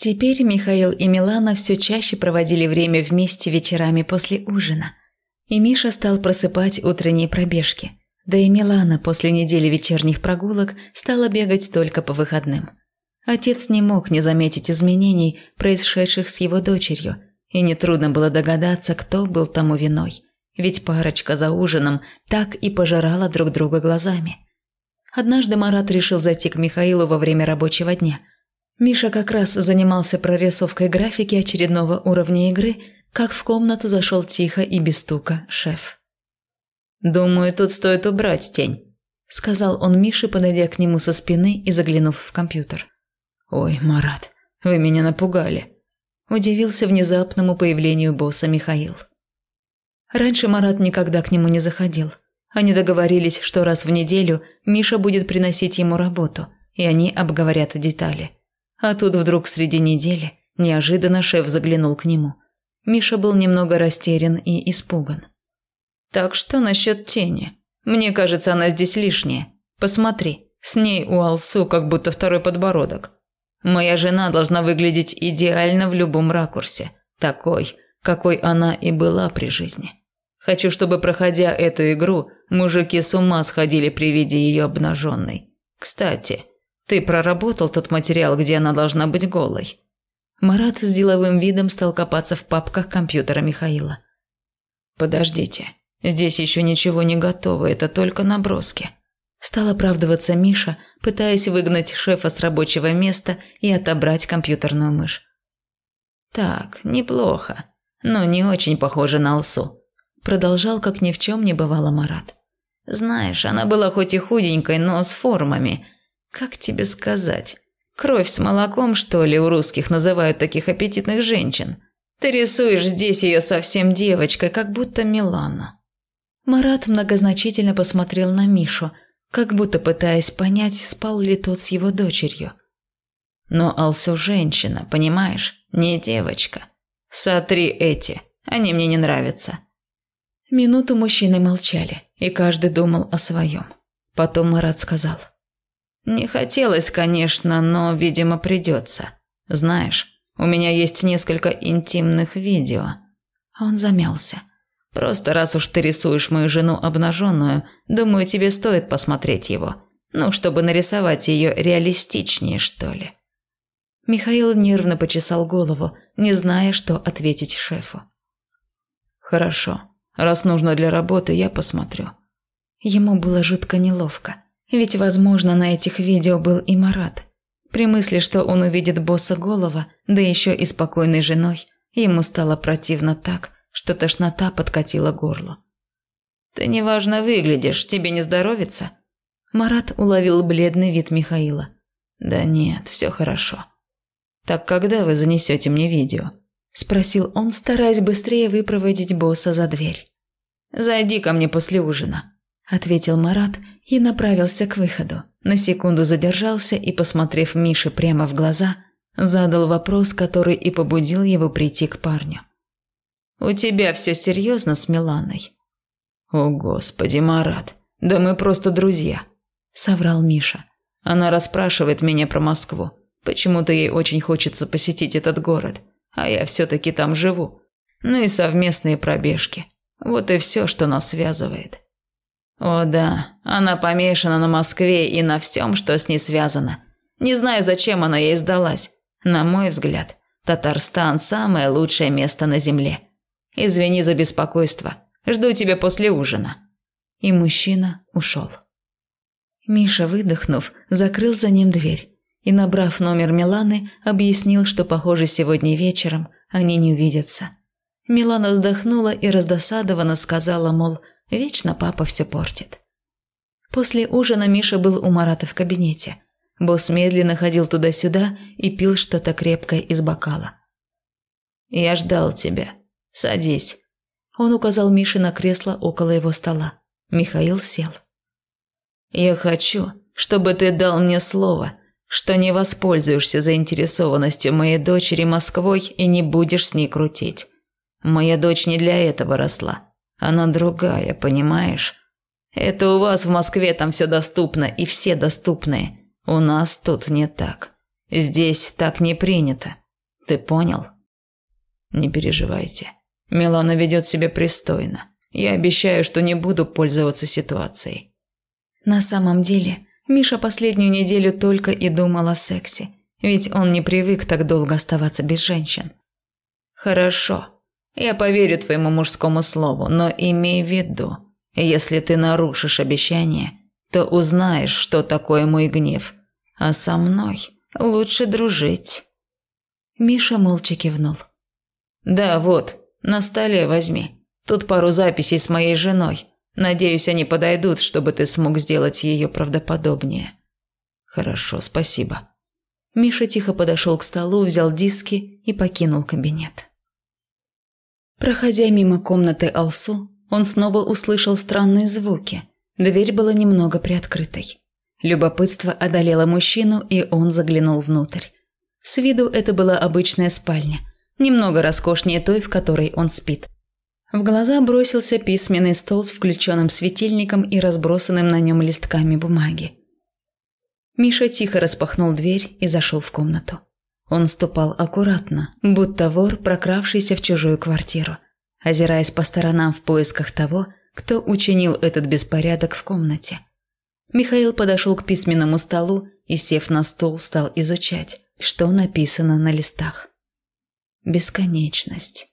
Теперь Михаил и Милана все чаще проводили время вместе вечерами после ужина. И Миша стал просыпать утренние пробежки. Да и Милана после недели вечерних прогулок стала бегать только по выходным. Отец не мог не заметить изменений, происшедших с его дочерью, и нетрудно было догадаться, кто был тому виной. Ведь парочка за ужином так и пожирала друг друга глазами. Однажды Марат решил зайти к Михаилу во время рабочего дня. Миша как раз занимался прорисовкой графики очередного уровня игры, как в комнату зашел тихо и без стука шеф. «Думаю, тут стоит убрать тень», – сказал он Мише, подойдя к нему со спины и заглянув в компьютер. «Ой, Марат, вы меня напугали», – удивился внезапному появлению босса Михаил. Раньше Марат никогда к нему не заходил. Они договорились, что раз в неделю Миша будет приносить ему работу, и они обговорят детали. А тут вдруг среди недели неожиданно шеф заглянул к нему. Миша был немного растерян и испуган. Так что насчет тени? Мне кажется, она здесь лишняя. Посмотри, с ней у Алсу как будто второй подбородок. Моя жена должна выглядеть идеально в любом ракурсе, такой, какой она и была при жизни. Хочу, чтобы, проходя эту игру, мужики с ума сходили при виде ее обнаженной. Кстати, ты проработал тот материал, где она должна быть голой?» Марат с деловым видом стал копаться в папках компьютера Михаила. «Подождите, Здесь еще ничего не готово, это только наброски. Стал оправдываться Миша, пытаясь выгнать шефа с рабочего места и отобрать компьютерную мышь. Так, неплохо, но не очень похоже на Алсу. Продолжал, как ни в чем не бывало Марат. Знаешь, она была хоть и худенькой, но с формами. Как тебе сказать? Кровь с молоком, что ли, у русских называют таких аппетитных женщин? Ты рисуешь здесь ее совсем девочкой, как будто Милану. Марат многозначительно посмотрел на Мишу, как будто пытаясь понять, спал ли тот с его дочерью. «Но Алсу женщина, понимаешь, не девочка. Сотри эти, они мне не нравятся». Минуту мужчины молчали, и каждый думал о своем. Потом Марат сказал. «Не хотелось, конечно, но, видимо, придется. Знаешь, у меня есть несколько интимных видео». Он замялся. Просто раз уж ты рисуешь мою жену обнаженную, думаю, тебе стоит посмотреть его. Ну, чтобы нарисовать ее реалистичнее, что ли». Михаил нервно почесал голову, не зная, что ответить шефу. «Хорошо. Раз нужно для работы, я посмотрю». Ему было жутко неловко, ведь, возможно, на этих видео был и Марат. При мысли, что он увидит босса голова, да еще и спокойной женой, ему стало противно так, что тошнота подкатила горло. «Ты неважно выглядишь, тебе не здоровится?» Марат уловил бледный вид Михаила. «Да нет, все хорошо». «Так когда вы занесете мне видео?» Спросил он, стараясь быстрее выпроводить босса за дверь. «Зайди ко мне после ужина», – ответил Марат и направился к выходу. На секунду задержался и, посмотрев Мише прямо в глаза, задал вопрос, который и побудил его прийти к парню. У тебя все серьезно с Миланой?» «О, Господи, Марат, да мы просто друзья», – соврал Миша. «Она расспрашивает меня про Москву. Почему-то ей очень хочется посетить этот город, а я все-таки там живу. Ну и совместные пробежки. Вот и все, что нас связывает». «О да, она помешана на Москве и на всем, что с ней связано. Не знаю, зачем она ей сдалась. На мой взгляд, Татарстан – самое лучшее место на земле». Извини за беспокойство. Жду тебя после ужина». И мужчина ушел. Миша, выдохнув, закрыл за ним дверь и, набрав номер Миланы, объяснил, что, похоже, сегодня вечером они не увидятся. Милана вздохнула и раздосадованно сказала, мол, вечно папа все портит. После ужина Миша был у Марата в кабинете. Босс медленно ходил туда-сюда и пил что-то крепкое из бокала. «Я ждал тебя», «Садись». Он указал Мише на кресло около его стола. Михаил сел. «Я хочу, чтобы ты дал мне слово, что не воспользуешься заинтересованностью моей дочери Москвой и не будешь с ней крутить. Моя дочь не для этого росла. Она другая, понимаешь? Это у вас в Москве там все доступно и все доступные. У нас тут не так. Здесь так не принято. Ты понял? Не переживайте. Милана ведет себя пристойно. Я обещаю, что не буду пользоваться ситуацией. На самом деле, Миша последнюю неделю только и думал о сексе, ведь он не привык так долго оставаться без женщин. Хорошо. Я поверю твоему мужскому слову, но имей в виду, если ты нарушишь обещание, то узнаешь, что такое мой гнев. А со мной лучше дружить. Миша молча кивнул. Да, вот, на столе возьми. Тут пару записей с моей женой. Надеюсь, они подойдут, чтобы ты смог сделать ее правдоподобнее. Хорошо, спасибо. Миша тихо подошел к столу, взял диски и покинул кабинет. Проходя мимо комнаты Алсу, он снова услышал странные звуки. Дверь была немного приоткрытой. Любопытство одолело мужчину, и он заглянул внутрь. С виду это была обычная спальня, немного роскошнее той, в которой он спит. В глаза бросился письменный стол с включенным светильником и разбросанным на нем листками бумаги. Миша тихо распахнул дверь и зашел в комнату. Он ступал аккуратно, будто вор, прокравшийся в чужую квартиру, озираясь по сторонам в поисках того, кто учинил этот беспорядок в комнате. Михаил подошел к письменному столу и, сев на стул, стал изучать, что написано на листах. Бесконечность.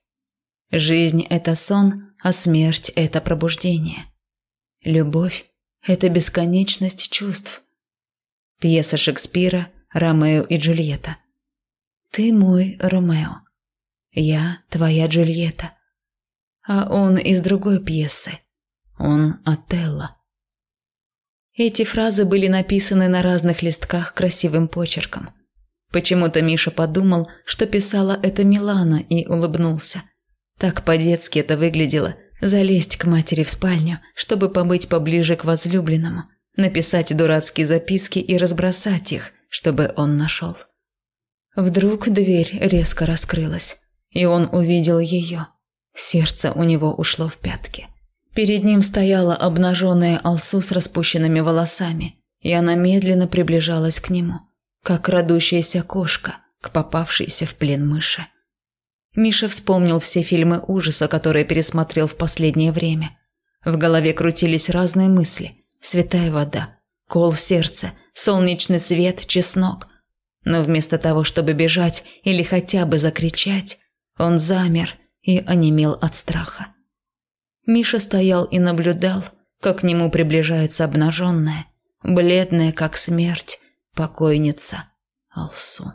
Жизнь – это сон, а смерть – это пробуждение. Любовь – это бесконечность чувств. Пьеса Шекспира «Ромео и Джульетта». Ты мой Ромео. Я твоя Джульетта. А он из другой пьесы. Он Отелло. Эти фразы были написаны на разных листках красивым почерком. Почему-то Миша подумал, что писала это Милана и улыбнулся – так по-детски это выглядело – залезть к матери в спальню, чтобы побыть поближе к возлюбленному, написать дурацкие записки и разбросать их, чтобы он нашел. Вдруг дверь резко раскрылась, и он увидел ее. Сердце у него ушло в пятки. Перед ним стояла обнаженная Алсу с распущенными волосами, и она медленно приближалась к нему, как крадущаяся кошка к попавшейся в плен мыши. Миша вспомнил все фильмы ужаса, которые пересмотрел в последнее время. В голове крутились разные мысли. Святая вода, кол в сердце, солнечный свет, чеснок. Но вместо того, чтобы бежать или хотя бы закричать, он замер и онемел от страха. Миша стоял и наблюдал, как к нему приближается обнаженная, бледная как смерть, покойница Алсу.